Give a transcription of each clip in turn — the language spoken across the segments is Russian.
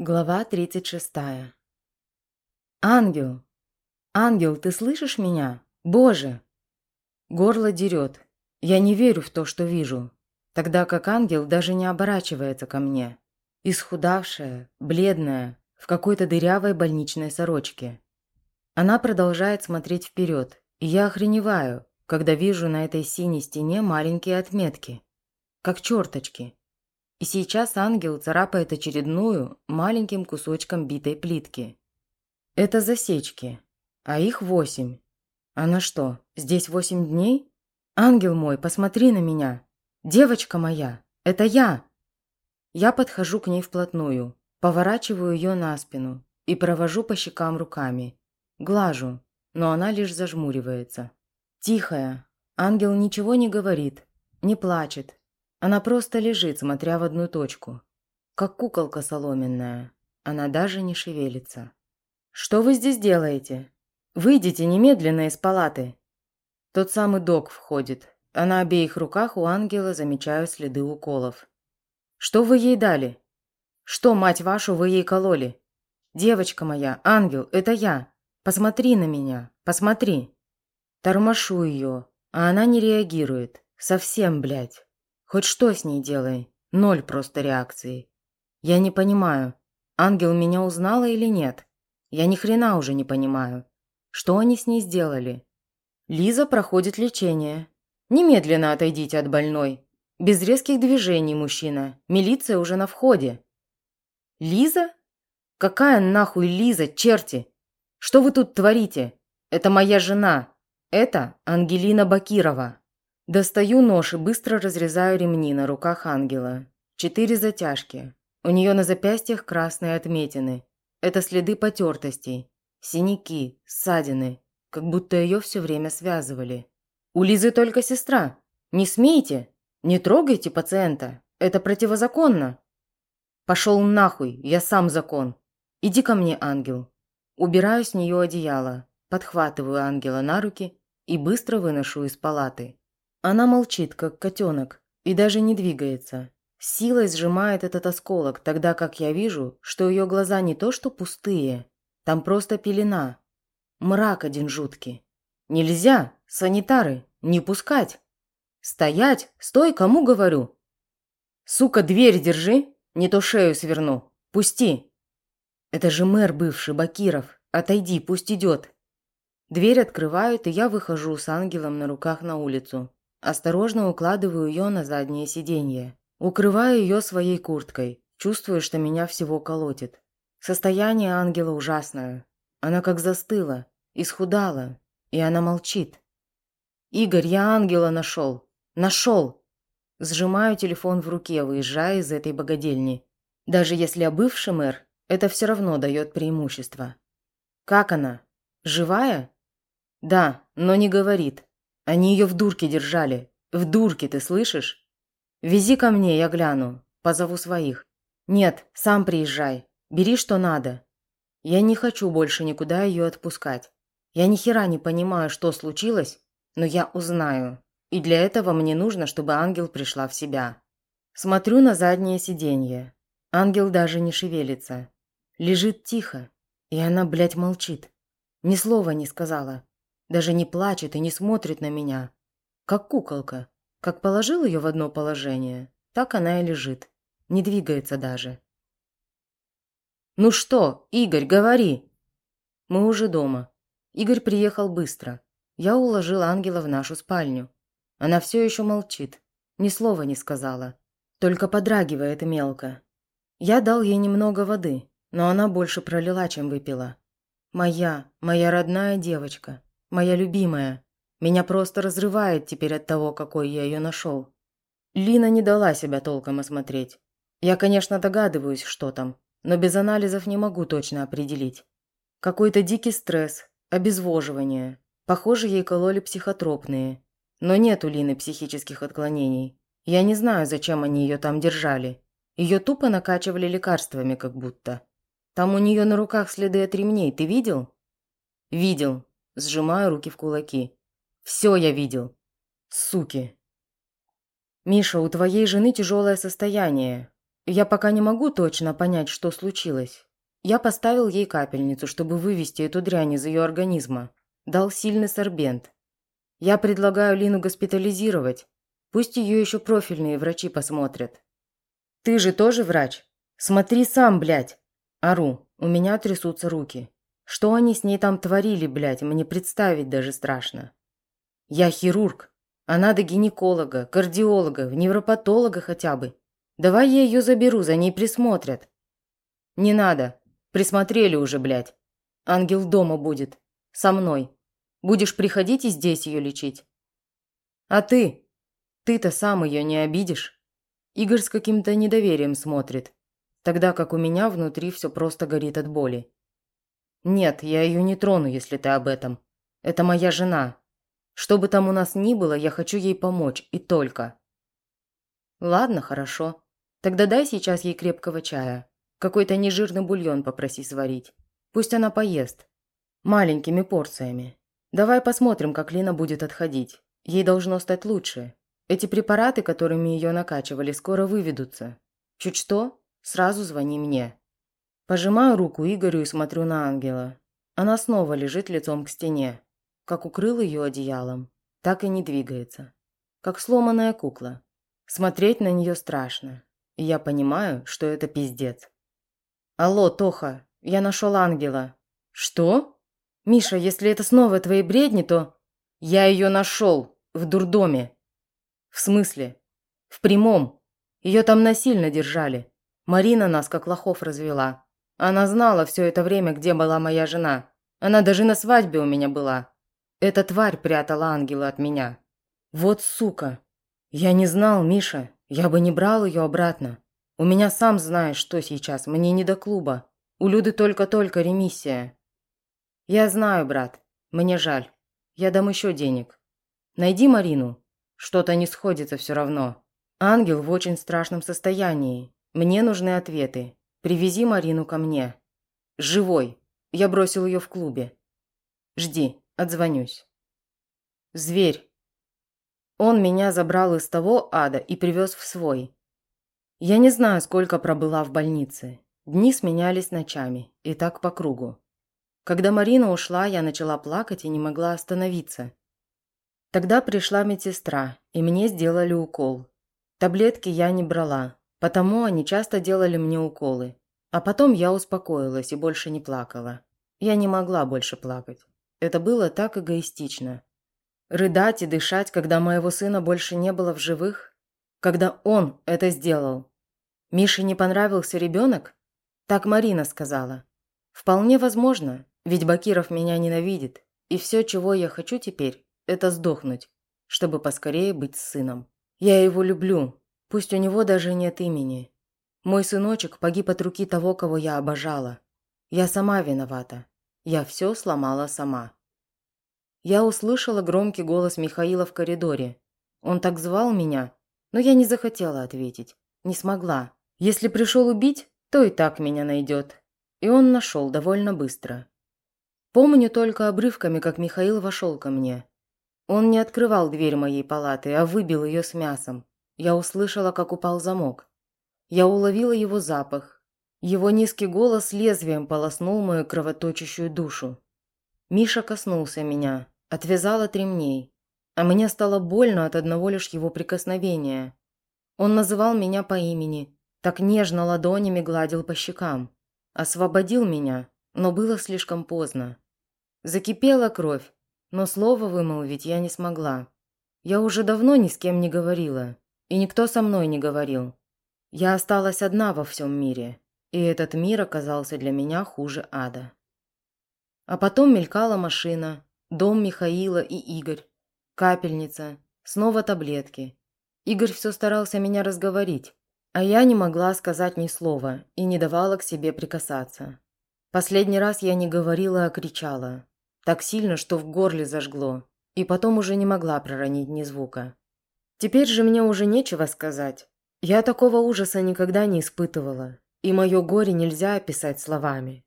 Глава 36. «Ангел! Ангел, ты слышишь меня? Боже!» Горло дерет. Я не верю в то, что вижу. Тогда как ангел даже не оборачивается ко мне. Исхудавшая, бледная, в какой-то дырявой больничной сорочке. Она продолжает смотреть вперед, и я охреневаю, когда вижу на этой синей стене маленькие отметки. Как черточки. И сейчас ангел царапает очередную маленьким кусочком битой плитки. Это засечки, а их восемь. Она что, здесь восемь дней? Ангел мой, посмотри на меня. Девочка моя, это я. Я подхожу к ней вплотную, поворачиваю ее на спину и провожу по щекам руками. Глажу, но она лишь зажмуривается. Тихая. Ангел ничего не говорит, не плачет, она просто лежит, смотря в одну точку. Как куколка соломенная. Она даже не шевелится. «Что вы здесь делаете? Выйдите немедленно из палаты!» Тот самый док входит, а на обеих руках у ангела замечаю следы уколов. «Что вы ей дали? Что, мать вашу, вы ей кололи? Девочка моя, ангел, это я. Посмотри на меня, посмотри!» Тормошу ее, а она не реагирует. Совсем, блядь. Хоть что с ней делай, ноль просто реакции. Я не понимаю, ангел меня узнала или нет? Я ни хрена уже не понимаю. Что они с ней сделали? Лиза проходит лечение. Немедленно отойдите от больной. Без резких движений, мужчина. Милиция уже на входе. Лиза? Какая нахуй Лиза, черти? Что вы тут творите? Это моя жена. Это Ангелина Бакирова. Достаю нож и быстро разрезаю ремни на руках ангела. Четыре затяжки. У нее на запястьях красные отметины. Это следы потертостей. Синяки, ссадины. Как будто ее все время связывали. У Лизы только сестра. Не смейте. Не трогайте пациента. Это противозаконно. Пошел нахуй, я сам закон. Иди ко мне, ангел. Убираю с нее одеяло, подхватываю ангела на руки и быстро выношу из палаты. Она молчит, как котенок, и даже не двигается. Силой сжимает этот осколок, тогда как я вижу, что ее глаза не то что пустые, там просто пелена. Мрак один жуткий. Нельзя, санитары, не пускать. Стоять, стой, кому говорю. Сука, дверь держи, не то шею сверну. Пусти. Это же мэр бывший, Бакиров. Отойди, пусть идет. Дверь открывают, и я выхожу с ангелом на руках на улицу. Осторожно укладываю ее на заднее сиденье. Укрываю ее своей курткой. Чувствую, что меня всего колотит. Состояние ангела ужасное. Она как застыла, исхудала, и она молчит. «Игорь, я ангела нашел! Нашел!» Сжимаю телефон в руке, выезжая из этой богадельни. Даже если я бывший мэр, это все равно дает преимущество. «Как она? Живая?» «Да, но не говорит. Они ее в дурке держали. В дурке, ты слышишь? Вези ко мне, я гляну. Позову своих. Нет, сам приезжай. Бери, что надо. Я не хочу больше никуда ее отпускать. Я ни хера не понимаю, что случилось, но я узнаю. И для этого мне нужно, чтобы ангел пришла в себя. Смотрю на заднее сиденье. Ангел даже не шевелится. Лежит тихо. И она, блядь, молчит. Ни слова не сказала. Даже не плачет и не смотрит на меня. Как куколка. Как положил ее в одно положение, так она и лежит. Не двигается даже. «Ну что, Игорь, говори!» Мы уже дома. Игорь приехал быстро. Я уложил ангела в нашу спальню. Она все еще молчит. Ни слова не сказала. Только подрагивает мелко. Я дал ей немного воды, но она больше пролила, чем выпила. Моя, моя родная девочка. Моя любимая. Меня просто разрывает теперь от того, какой я ее нашел. Лина не дала себя толком осмотреть. Я, конечно, догадываюсь, что там, но без анализов не могу точно определить. Какой-то дикий стресс, обезвоживание. Похоже, ей кололи психотропные. Но нет у Лины психических отклонений. Я не знаю, зачем они ее там держали. Ее тупо накачивали лекарствами как будто. Там у нее на руках следы от ремней, ты видел? Видел, Сжимаю руки в кулаки. Все я видел. Суки. Миша, у твоей жены тяжелое состояние. Я пока не могу точно понять, что случилось. Я поставил ей капельницу, чтобы вывести эту дрянь из ее организма. Дал сильный сорбент. Я предлагаю Лину госпитализировать. Пусть ее еще профильные врачи посмотрят. Ты же тоже врач? Смотри сам, блядь. Ару, у меня трясутся руки. Что они с ней там творили, блядь, мне представить даже страшно. Я хирург, а надо гинеколога, кардиолога, невропатолога хотя бы. Давай я ее заберу, за ней присмотрят. Не надо. Присмотрели уже, блядь. Ангел дома будет. Со мной. Будешь приходить и здесь ее лечить. А ты? Ты-то сам ее не обидишь? Игорь с каким-то недоверием смотрит, тогда как у меня внутри все просто горит от боли. Нет, я ее не трону, если ты об этом. Это моя жена. Что бы там у нас ни было, я хочу ей помочь, и только. Ладно, хорошо. Тогда дай сейчас ей крепкого чая. Какой-то нежирный бульон попроси сварить. Пусть она поест. Маленькими порциями. Давай посмотрим, как Лина будет отходить. Ей должно стать лучше. Эти препараты, которыми ее накачивали, скоро выведутся. Чуть что, сразу звони мне. Пожимаю руку Игорю и смотрю на ангела. Она снова лежит лицом к стене. Как укрыл ее одеялом, так и не двигается. Как сломанная кукла. Смотреть на нее страшно. И я понимаю, что это пиздец. «Алло, Тоха, я нашел ангела». «Что?» «Миша, если это снова твои бредни, то...» «Я ее нашел. В дурдоме». «В смысле?» «В прямом. Ее там насильно держали. Марина нас как лохов развела. Она знала все это время, где была моя жена. Она даже на свадьбе у меня была. Эта тварь прятала ангела от меня. Вот сука. Я не знал, Миша. Я бы не брал ее обратно. У меня сам знаешь, что сейчас, мне не до клуба. У Люды только-только ремиссия. Я знаю, брат. Мне жаль. Я дам еще денег. Найди Марину. Что-то не сходится все равно. Ангел в очень страшном состоянии. Мне нужны ответы. Привези Марину ко мне. Живой. Я бросил ее в клубе. Жди, отзвонюсь. Зверь. Он меня забрал из того ада и привез в свой. Я не знаю, сколько пробыла в больнице. Дни сменялись ночами, и так по кругу. Когда Марина ушла, я начала плакать и не могла остановиться. Тогда пришла медсестра, и мне сделали укол. Таблетки я не брала, потому они часто делали мне уколы. А потом я успокоилась и больше не плакала. Я не могла больше плакать. Это было так эгоистично. Рыдать и дышать, когда моего сына больше не было в живых? Когда он это сделал? Мише не понравился ребенок? Так Марина сказала. Вполне возможно, ведь Бакиров меня ненавидит. И все, чего я хочу теперь, это сдохнуть, чтобы поскорее быть с сыном. Я его люблю, пусть у него даже нет имени. Мой сыночек погиб от руки того, кого я обожала. Я сама виновата. Я все сломала сама. Я услышала громкий голос Михаила в коридоре. Он так звал меня, но я не захотела ответить. Не смогла. Если пришел убить, то и так меня найдет. И он нашел довольно быстро. Помню только обрывками, как Михаил вошел ко мне. Он не открывал дверь моей палаты, а выбил ее с мясом. Я услышала, как упал замок. Я уловила его запах. Его низкий голос лезвием полоснул мою кровоточащую душу. Миша коснулся меня, Отвязал от ремней. А мне стало больно от одного лишь его прикосновения. Он называл меня по имени, так нежно ладонями гладил по щекам. Освободил меня, но было слишком поздно. Закипела кровь, но слова вымолвить я не смогла. Я уже давно ни с кем не говорила, и никто со мной не говорил. Я осталась одна во всем мире, и этот мир оказался для меня хуже ада. А потом мелькала машина, Дом Михаила и Игорь. Капельница. Снова таблетки. Игорь все старался меня разговорить, а я не могла сказать ни слова и не давала к себе прикасаться. Последний раз я не говорила, а кричала. Так сильно, что в горле зажгло, и потом уже не могла проронить ни звука. Теперь же мне уже нечего сказать. Я такого ужаса никогда не испытывала, и мое горе нельзя описать словами.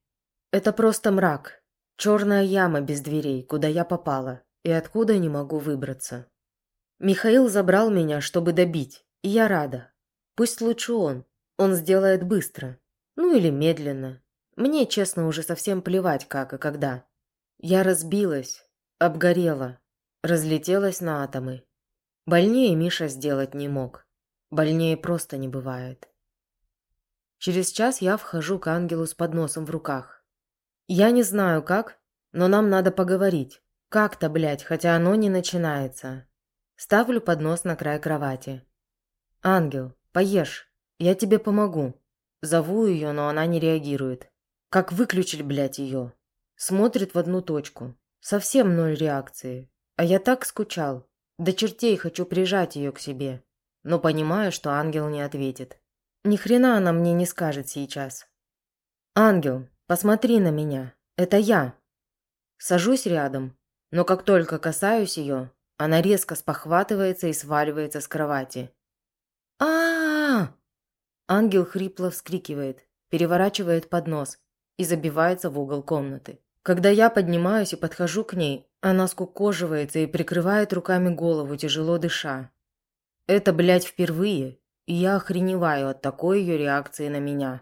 Это просто мрак, Черная яма без дверей, куда я попала, и откуда не могу выбраться. Михаил забрал меня, чтобы добить, и я рада. Пусть лучше он. Он сделает быстро. Ну или медленно. Мне, честно, уже совсем плевать, как и когда. Я разбилась, обгорела, разлетелась на атомы. Больнее Миша сделать не мог. Больнее просто не бывает. Через час я вхожу к ангелу с подносом в руках. Я не знаю как, но нам надо поговорить. Как-то, блядь, хотя оно не начинается. Ставлю поднос на край кровати. «Ангел, поешь, я тебе помогу». Зову ее, но она не реагирует. Как выключить, блядь, ее? Смотрит в одну точку. Совсем ноль реакции. А я так скучал. До чертей хочу прижать ее к себе. Но понимаю, что ангел не ответит. Ни хрена она мне не скажет сейчас. «Ангел, посмотри на меня. Это я». Сажусь рядом, но как только касаюсь ее, она резко спохватывается и сваливается с кровати. а а! Ангел хрипло вскрикивает, переворачивает поднос и забивается в угол комнаты. Когда я поднимаюсь и подхожу к ней, она скукоживается и прикрывает руками голову, тяжело дыша. Это, блядь, впервые, и я охреневаю от такой ее реакции на меня.